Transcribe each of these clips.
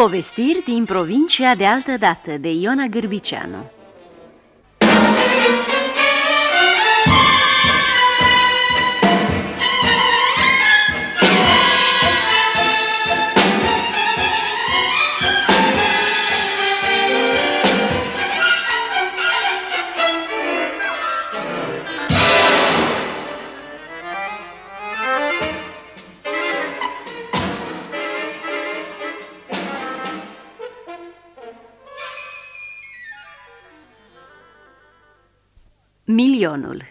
Povestiri din provincia de altă dată de Iona Gârbiceanu Milionul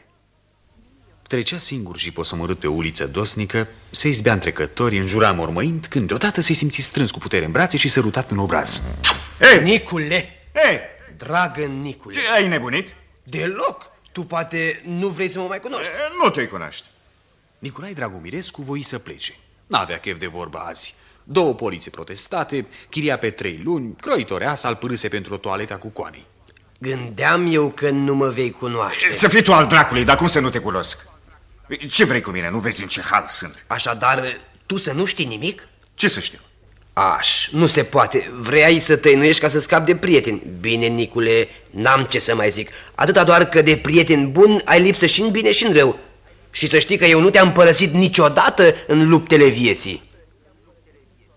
Trecea singur și posomorât pe o uliță dosnică, se izbea în trecători, înjura mormăind, când deodată se simți strâns cu putere în brațe și sărutat pe un obraz. Ei! Nicule! Ei! Dragă Nicule! Ce, ai nebunit? Deloc! Tu poate nu vrei să mă mai cunoști. E, nu te cunoști. Nicolae Dragomirescu voi să plece. N-avea chef de vorba azi. Două poliții protestate, chiria pe trei luni, croitorea să-l pârâse pentru o toaleta cu coanei. Gândeam eu că nu mă vei cunoaște. Să fii tu al dracului, dar cum să nu te cunosc? Ce vrei cu mine? Nu vezi în ce hal sunt? Așadar, tu să nu știi nimic? Ce să știu? Aș, nu se poate. Vrei să tăinuiești ca să scapi de prieteni. Bine, Nicule, n-am ce să mai zic. Atâta doar că de prieten bun ai lipsă și în bine și în rău. Și să știi că eu nu te-am părăsit niciodată în luptele vieții.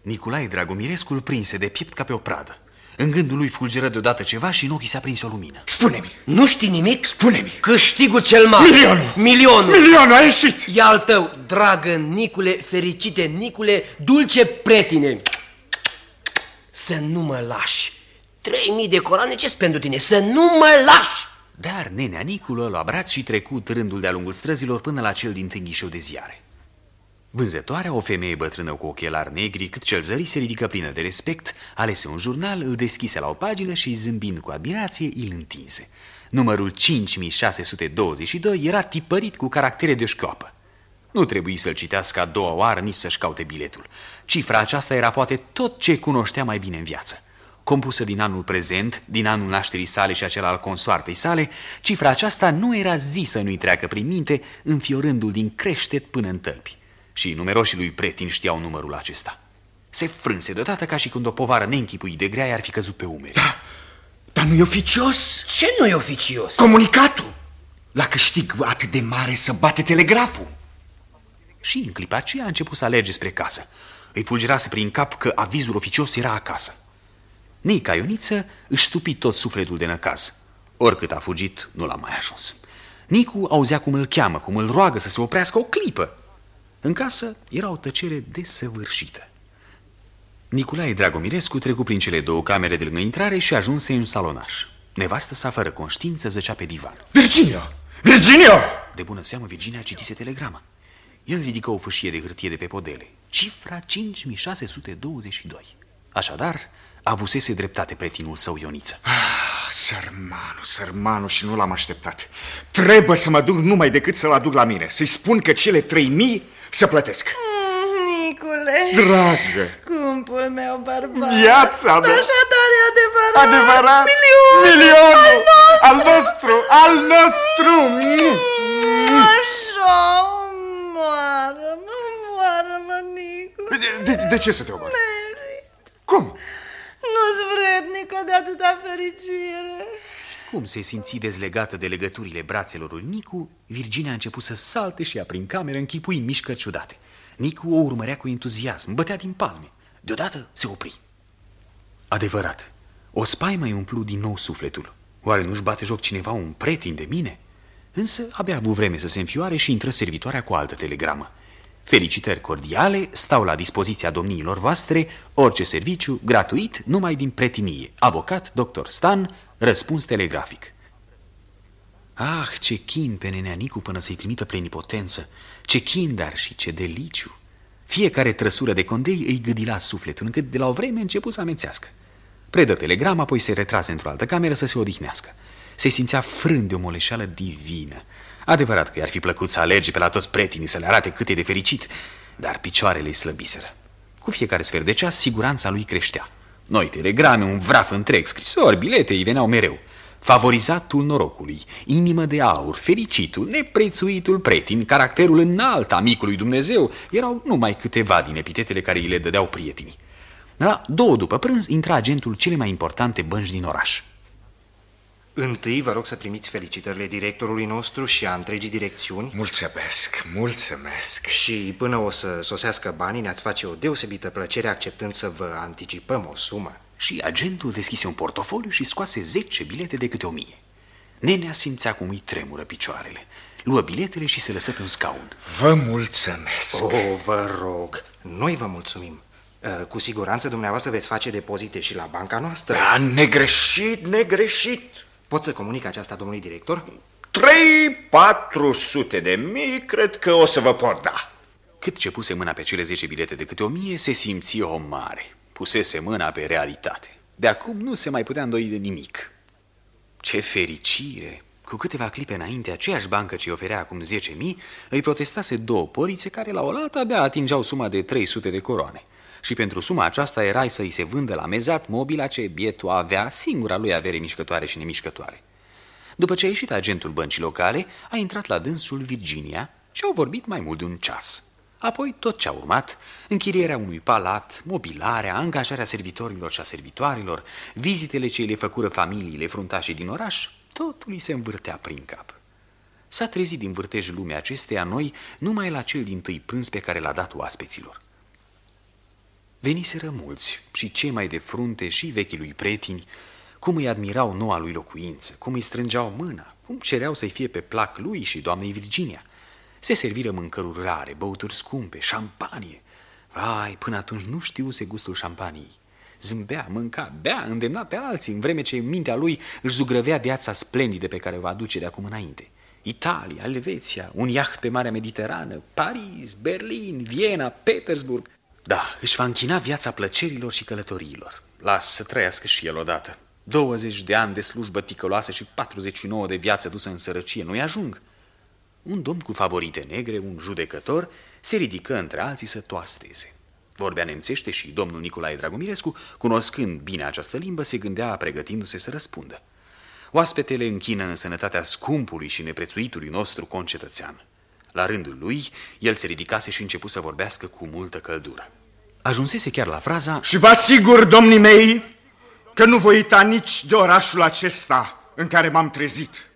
Nicolae Dragomirescu îl prinse de piept ca pe o pradă. În gândul lui fulgeră deodată ceva și în ochii s-a prins o lumină. Spune-mi! Nu știi nimic? Spune-mi! Câștigul cel mare! Milionul! Milionul! Milionul a ieșit! E al tău, dragă Nicule, fericite Nicule, dulce pretine! Să nu mă lași! Trei mii de coroane ce pentru tine? Să nu mă lași! Dar nenea Niculă l-a braț și trecut rândul de-a lungul străzilor până la cel din tânghișeu de ziare. Vânzătoarea, o femeie bătrână cu ochelari negri, cât cel zări se ridică plină de respect, alese un jurnal, îl deschise la o pagină și, zâmbind cu admirație, îl întinse. Numărul 5622 era tipărit cu caractere de șchioapă. Nu trebuie să-l citească a doua oară, nici să-și caute biletul. Cifra aceasta era poate tot ce cunoștea mai bine în viață. Compusă din anul prezent, din anul nașterii sale și acela al consoartei sale, cifra aceasta nu era zi să nu-i treacă prin minte, înfiorându-l din creștet până în tălpi. Și numeroșii lui pretin știau numărul acesta. Se frânse deodată ca și când o povară neînchipui de grea ar fi căzut pe umeri. Da, dar nu e oficios. Ce nu e oficios? Comunicatul. La câștig atât de mare să bate telegraful. Și în clipa aceea a început să alerge spre casă. Îi fulgerase prin cap că avizul oficios era acasă. Nica Ioniță își stupi tot sufletul de năcaz. Oricât a fugit, nu l-a mai ajuns. Nicu auzea cum îl cheamă, cum îl roagă să se oprească o clipă. În casă era o tăcere desăvârșită. Nicolae Dragomirescu trecu prin cele două camere de lângă intrare și ajunse în salonaș. Nevastă sa, fără conștiință, zăcea pe divan. Virginia! Virginia! De bună seamă, Virginia citise telegrama. El ridică o fâșie de hârtie de pe podele. Cifra 5622. Așadar, avusese dreptate pretinul său Ioniță. Ah, sărmanul, sărmanul și nu l-am așteptat. Trebuie să mă duc numai decât să-l aduc la mine. Să-i spun că cele trei mii să plătesc. Nicule! Dragă! Scumpul meu bărbat! Viața mea! Așadar e adevărat! Adevărat! Milionul! Milionul! Al nostru! Al nostru! Așa, moară-mă, moară-mă, Nicule! De, de, de ce să te omoare? Merit! Cum? Nu-s vrednică de atâta fericire! Cum se simți dezlegată de legăturile brațelor lui Nicu, Virginia a început să salte și ea prin cameră închipui mișcări ciudate. Nicu o urmărea cu entuziasm, bătea din palme. Deodată se opri. Adevărat, o spaimă îi umplu din nou sufletul. Oare nu-și bate joc cineva un pretin de mine? Însă abia a avut vreme să se înfioare și intră servitoarea cu altă telegramă. Felicitări cordiale, stau la dispoziția domniilor voastre, orice serviciu, gratuit, numai din pretinie. Avocat, doctor Stan, răspuns telegrafic. Ah, ce chin pe nenea Nicu până să-i trimită plenipotență, ce chin, dar și ce deliciu. Fiecare trăsură de condei îi gâdila sufletul, încât de la o vreme început să amețească. Predă telegrama, apoi se retrase într-o altă cameră să se odihnească. Se simțea frânt de o moleșeală divină. Adevărat că i-ar fi plăcut să alerge pe la toți pretinii să le arate cât e de fericit, dar picioarele îi slăbiseră. Cu fiecare sfert de ceas, siguranța lui creștea. Noi telegrame, un vraf întreg, scrisori, bilete îi veneau mereu. Favorizatul norocului, inimă de aur, fericitul, neprețuitul pretin, caracterul înalt a micului Dumnezeu, erau numai câteva din epitetele care îi le dădeau prietenii. La două după prânz intra agentul cele mai importante bănci din oraș. Întâi vă rog să primiți felicitările directorului nostru și a întregii direcțiuni Mulțumesc, mulțumesc. și până o să sosească banii ne-ați face o deosebită plăcere acceptând să vă anticipăm o sumă. Și agentul deschise un portofoliu și scoase 10 bilete de câte o mie. Nenea simțea cum îi tremură picioarele. Luă biletele și se lăsă pe un scaun. Vă mulțumesc. Oh, vă rog, noi vă mulțumim. Uh, Cu siguranță dumneavoastră veți face depozite și la banca noastră. Da, negreșit, negreșit. Pot să comunic aceasta domnului director? Trei, patru sute de mii, cred că o să vă pot da. Cât ce puse mâna pe cele 10 bilete de câte o mie, se simți o mare. Pusese mâna pe realitate. De acum nu se mai putea îndoi de nimic. Ce fericire! Cu câteva clipe înainte, aceeași bancă ce îi oferea acum 10.000 îi protestase două porițe care la oaltă abia atingeau suma de 300 de coroane. Și pentru suma aceasta era să îi se vândă la mezat mobila ce bietul avea singura lui avere mișcătoare și nemișcătoare. După ce a ieșit agentul băncii locale, a intrat la dânsul Virginia și au vorbit mai mult de un ceas. Apoi tot ce a urmat, închirierea unui palat, mobilarea, angajarea servitorilor și a servitoarelor, vizitele ce le făcură familiile fruntașe din oraș, totul îi se învârtea prin cap. S-a trezit din vârtej lumea acesteia noi numai la cel din tâi prânz pe care l-a dat oaspeților. Veniseră mulți și cei mai de frunte și vechii lui pretini, cum îi admirau noua lui locuință, cum îi strângeau mâna, cum cereau să-i fie pe plac lui și doamnei Virginia. Se serviră mâncăruri rare, băuturi scumpe, șampanie. Vai, până atunci nu știuse gustul șampaniei. Zâmbea, mânca, bea, îndemna pe alții, în vreme ce în mintea lui își zugrăvea viața splendidă pe care o va aduce de acum înainte. Italia, Elveția, un iaht pe Marea Mediterană, Paris, Berlin, Viena, Petersburg. Da, își va închina viața plăcerilor și călătoriilor. Lasă să trăiască și el odată. 20 de ani de slujbă ticăloasă și 49 de viață dusă în sărăcie nu-i ajung. Un domn cu favorite negre, un judecător, se ridică între alții să toasteze. Vorbea nemțește și domnul Nicolae Dragomirescu, cunoscând bine această limbă, se gândea pregătindu-se să răspundă. Oaspetele închină în sănătatea scumpului și neprețuitului nostru concetățean. La rândul lui, el se ridicase și începu să vorbească cu multă căldură. Ajunsese chiar la fraza Și vă asigur, domnii mei, că nu voi uita nici de orașul acesta în care m-am trezit.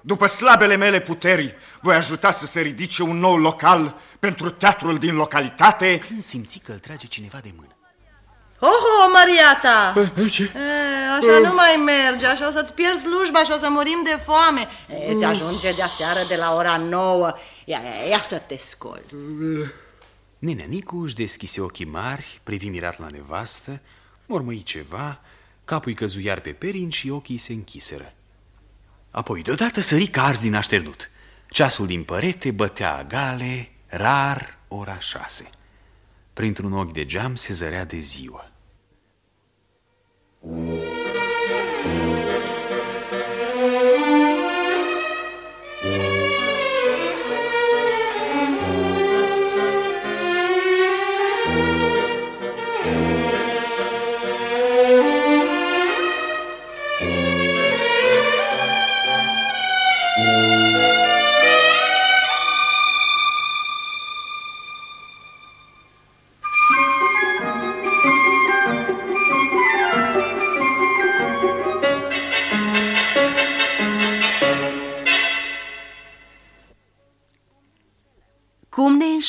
După slabele mele puteri, voi ajuta să se ridice un nou local pentru teatrul din localitate. când simți că îl trage cineva de mână. Oho, Mariata! E, așa nu mai merge, așa o să-ți pierzi slujba și o să murim de foame. E, Îți ajunge de aseară de la ora nouă. Ia, ia, ia să te scoli. Nenea Nicuș își deschise ochii mari, privi mirat la nevastă, mormăi ceva, capul căzu iar pe perin și ochii se închiseră. Apoi deodată sări ca ars din așternut. Ceasul din părete bătea agale, rar, ora șase. Printr-un ochi de geam se zărea de ziua. Cum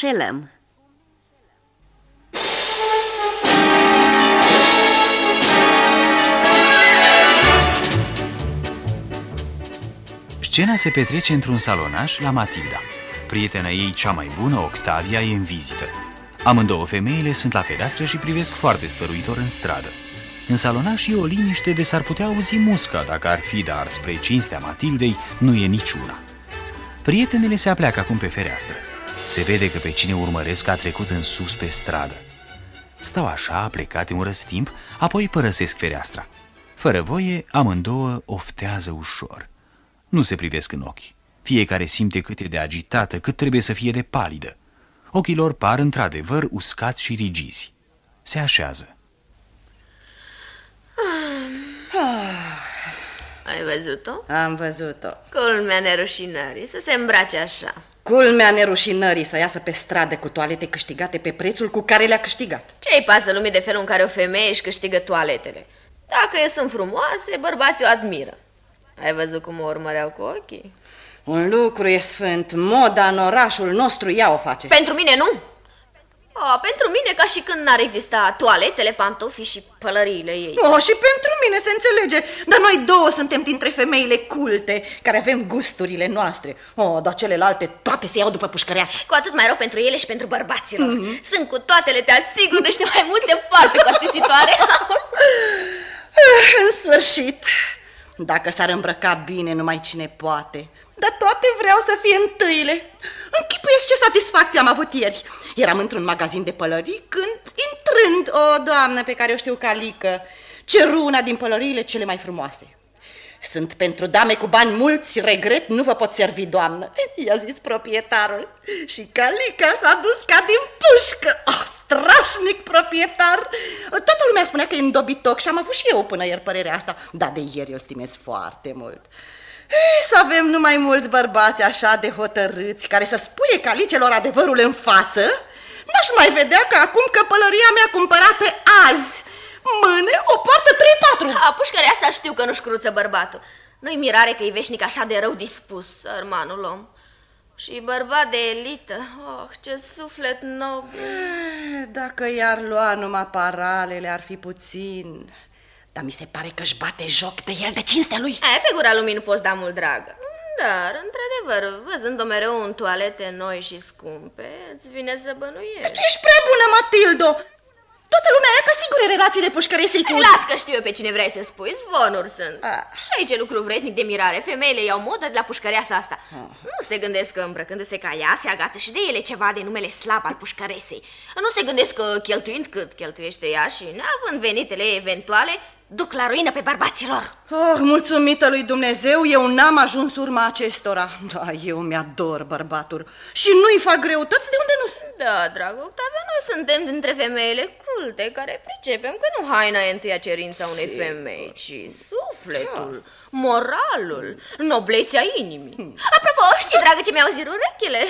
înșelăm? Scena se petrece într-un salonaș la Matilda. Prietena ei cea mai bună, Octavia, e în vizită. Amândouă femeile sunt la fereastră și privesc foarte stăruitor în stradă. În salonaș e o liniște de s-ar putea auzi musca dacă ar fi, dar spre cinstea Matildei nu e niciuna. Prietenele se apleacă acum pe fereastră. Se vede că pe cine urmăresc a trecut în sus pe stradă. Stau așa, plecate un răstimp, apoi părăsesc fereastra. Fără voie, amândouă oftează ușor. Nu se privesc în ochi. Fiecare simte cât e de agitată, cât trebuie să fie de palidă. Ochii lor par într-adevăr uscați și rigizi. Se așează. Ai văzut-o? Am văzut-o. Culmea nerușinării, să se îmbrace așa. Culmea nerușinării să iasă pe stradă cu toalete câștigate pe prețul cu care le-a câștigat. Ce-i pasă lumii de felul în care o femeie își câștigă toaletele? Dacă e sunt frumoase, bărbații o admiră. Ai văzut cum o urmăreau cu ochii? Un lucru e sfânt, moda în orașul nostru ea o face. Pentru mine nu. A, pentru mine ca și când n-ar exista toaletele, pantofii și pălăriile ei. Oh, și pentru mine se înțelege, dar noi două suntem dintre femeile culte, care avem gusturile noastre. Oh, dar celelalte toate se iau după pușcăreasa. Cu atât mai rău pentru ele și pentru bărbaților. Mm-hmm. Sunt cu toatele, te asigur, niște mai multe foarte costisitoare. în sfârșit, dacă s-ar îmbrăca bine, numai cine poate. Dar toate vreau să fie întâile. Închipuiesc ce satisfacție am avut ieri. Eram într-un magazin de pălării când, intrând, o doamnă pe care o știu calică, ceru una din pălăriile cele mai frumoase. Sunt pentru dame cu bani mulți, regret, nu vă pot servi, doamnă, i-a zis proprietarul. Și Calica s-a dus ca din pușcă. Oh, strașnic proprietar! Toată lumea spunea că e îndobitoc și am avut și eu până ieri părerea asta, dar de ieri îl stimez foarte mult. Ei, să avem numai mulți bărbați așa de hotărâți care să spuie calicelor adevărul în față, n-aș mai vedea că acum că pălăria mea cumpărată azi mâine o poartă 3-4. A, pușcărea asta știu că nu-și cruță bărbatul. Nu-i mirare că e veșnic așa de rău dispus, sărmanul om. Și bărbat de elită, oh, ce suflet nobil. Dacă i-ar lua numai paralele, ar fi puțin. Dar mi se pare că își bate joc de el de cinstea lui. E, pe gura lumii nu poți da mult dragă. Dar, într-adevăr, văzând-o mereu în toalete noi și scumpe, îți vine să bănuiești. Tu ești prea bună, Matildo! Toată lumea e că sigur e relațiile pușcăresei cu... Las că știu eu pe cine vrei să spui, zvonuri sunt. Ah. Și aici e lucru vrednic de mirare. Femeile iau modă de la pușcăreasa asta. Ah. Nu se gândesc că îmbrăcându-se ca ea se agață și de ele ceva de numele slab al pușcăresei. Nu se gândesc că cheltuind cât cheltuiește ea și neavând venitele eventuale, duc la ruină pe bărbaților. Oh, mulțumită lui Dumnezeu, eu n-am ajuns urma acestora. Da, eu mi-ador bărbatul și nu-i fac greutăți de unde nu sunt. Da, dragă Octavia, noi suntem dintre femeile culte care pricepem că nu haina e întâia cerința unei Sigur. femei, ci sufletul, moralul, noblețea inimii. Hmm. Apropo, știi, dragă, ce mi-au zis urechile?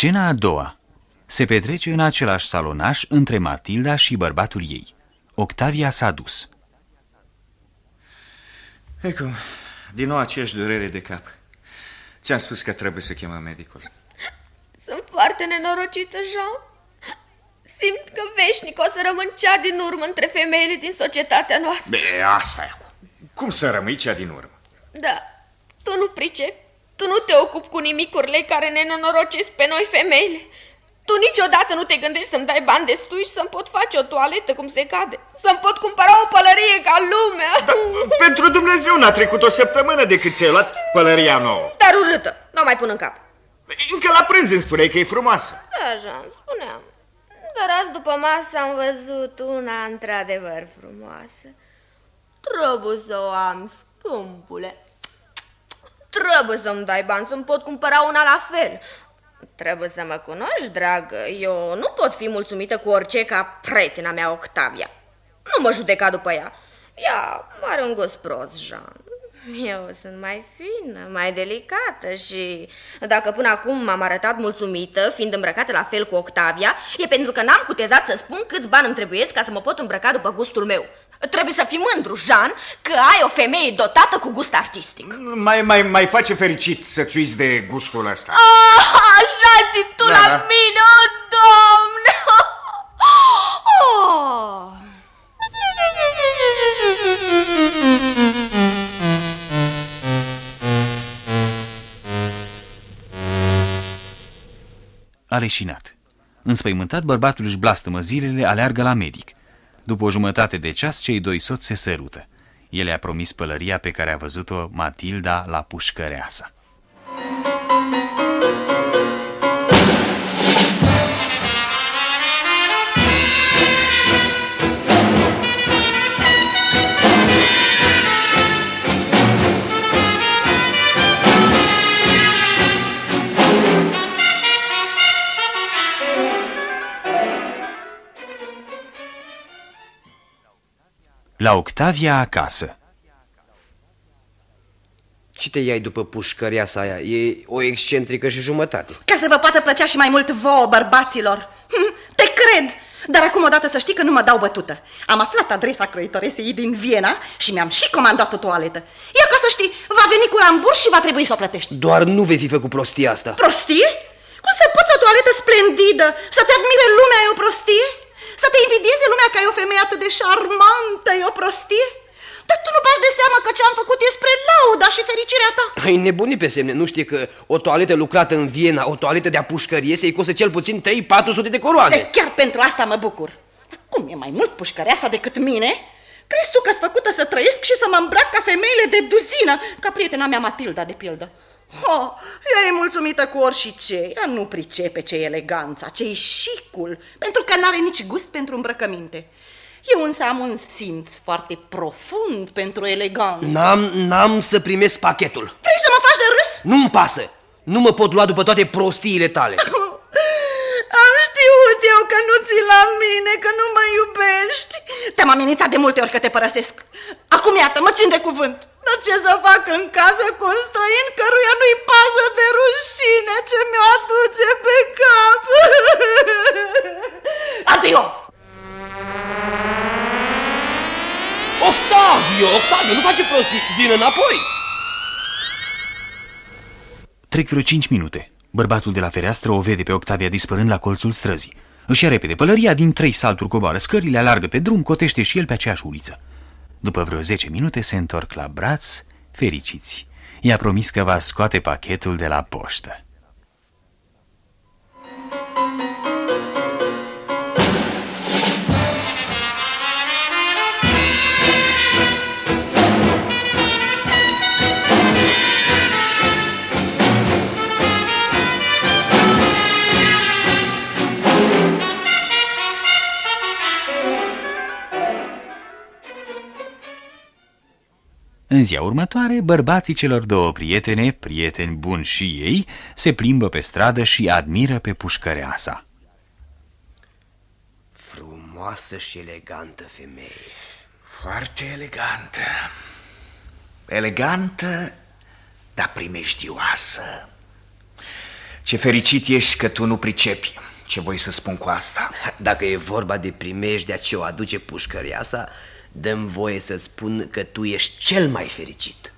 Scena a doua se petrece în același salonaș între Matilda și bărbatul ei. Octavia s-a dus. Ecco, din nou aceeași durere de cap. Ți-am spus că trebuie să chemăm medicul. Sunt foarte nenorocită, Jean. Simt că veșnic o să rămân cea din urmă între femeile din societatea noastră. Be, asta e. Cum să rămâi cea din urmă? Da, tu nu pricepi. Tu nu te ocupi cu nimicurile care ne nenorocesc pe noi femeile. Tu niciodată nu te gândești să-mi dai bani destui și să-mi pot face o toaletă cum se cade. Să-mi pot cumpăra o pălărie ca lumea. Da, pentru Dumnezeu n-a trecut o săptămână de cât ți-ai luat pălăria nouă. Dar urâtă, nu mai pun în cap. Încă la prânz îmi spuneai că e frumoasă. Așa, îmi spuneam. Dar azi după masă am văzut una într-adevăr frumoasă. Trebuie să o am, scumpule. Trebuie să-mi dai bani să-mi pot cumpăra una la fel. Trebuie să mă cunoști, dragă. Eu nu pot fi mulțumită cu orice ca prietena mea Octavia. Nu mă judeca după ea. Ea are un gust prost, Jean. Eu sunt mai fină, mai delicată și dacă până acum m-am arătat mulțumită, fiind îmbrăcată la fel cu Octavia, e pentru că n-am cutezat să spun câți bani îmi trebuie ca să mă pot îmbrăca după gustul meu. Trebuie să fii mândru, Jean, că ai o femeie dotată cu gust artistic. Mai, mai, mai face fericit să-ți uiți de gustul ăsta. Ah, așa ți tu da, la da. mine, o, oh, domne! Oh. A leșinat. Înspăimântat, bărbatul își blastămă zilele, aleargă la medic. După o jumătate de ceas, cei doi soți se sărută. El i-a promis pălăria pe care a văzut-o Matilda la pușcăreasa. La Octavia acasă Ce te iai după pușcăria sa aia? E o excentrică și jumătate. Ca să vă poată plăcea și mai mult vouă, bărbaților. Hm, Te cred! Dar acum odată să știi că nu mă dau bătută. Am aflat adresa croitoresei ei din Viena și mi-am și comandat o toaletă. Ia ca să știi, va veni cu ramburs și va trebui să o plătești. Doar nu vei fi făcut prostia asta. Prostie? Cum să poți o toaletă splendidă? Să te admire lumea e o prostie? Să te invidieze lumea că ai o femeie atât de șarmantă e o prostie? Dar tu nu bagi de seamă că ce am făcut e spre lauda și fericirea ta. Ai nebunit pe semne, nu știi că o toaletă lucrată în Viena, o toaletă de apușcărie, se-i costă cel puțin 3-400 de coroane. E, chiar pentru asta mă bucur. Dar cum e mai mult pușcăreasa decât mine? Crezi tu că-s făcută să trăiesc și să mă îmbrac ca femeile de duzină, ca prietena mea Matilda, de pildă? Oh, ea e mulțumită cu orice, ea nu pricepe ce e eleganța, ce e șicul, pentru că n-are nici gust pentru îmbrăcăminte. Eu însă am un simț foarte profund pentru eleganță. N-am, n-am să primesc pachetul. Vrei să mă faci de râs? Nu-mi pasă. Nu mă pot lua după toate prostiile tale. Am știut eu că nu ți la mine, că nu mă iubești. Te-am amenințat de multe ori că te părăsesc. Acum iată, mă țin de cuvânt. Dar ce să fac în casă cu un străin căruia nu-i pasă de rușine ce mi-o aduce pe cap? Adio! Octavio, Octavio, nu face prostii. Vin înapoi. Trec vreo cinci minute. Bărbatul de la fereastră o vede pe Octavia dispărând la colțul străzii. Își ia repede pălăria, din trei salturi coboară scările, alargă pe drum, cotește și el pe aceeași uliță. După vreo zece minute se întorc la braț, fericiți. I-a promis că va scoate pachetul de la poștă. În ziua următoare, bărbații celor două prietene, prieteni buni și ei, se plimbă pe stradă și admiră pe pușcăreasa. Frumoasă și elegantă femeie. Foarte elegantă. Elegantă, dar primejdioasă. Ce fericit ești că tu nu pricepi ce voi să spun cu asta. Dacă e vorba de primejdea ce o aduce pușcăreasa, dăm voie să spun că tu ești cel mai fericit.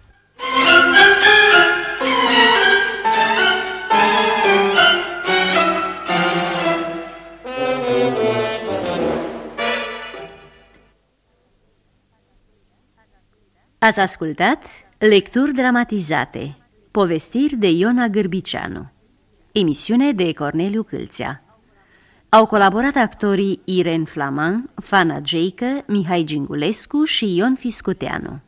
Ați ascultat Lecturi dramatizate. Povestiri de Iona Gârbiceanu. Emisiune de Corneliu Câlțea Au colaborat actorii Irene Flaman, Fana Jeică, Mihai Gingulescu și Ion Fiscuteanu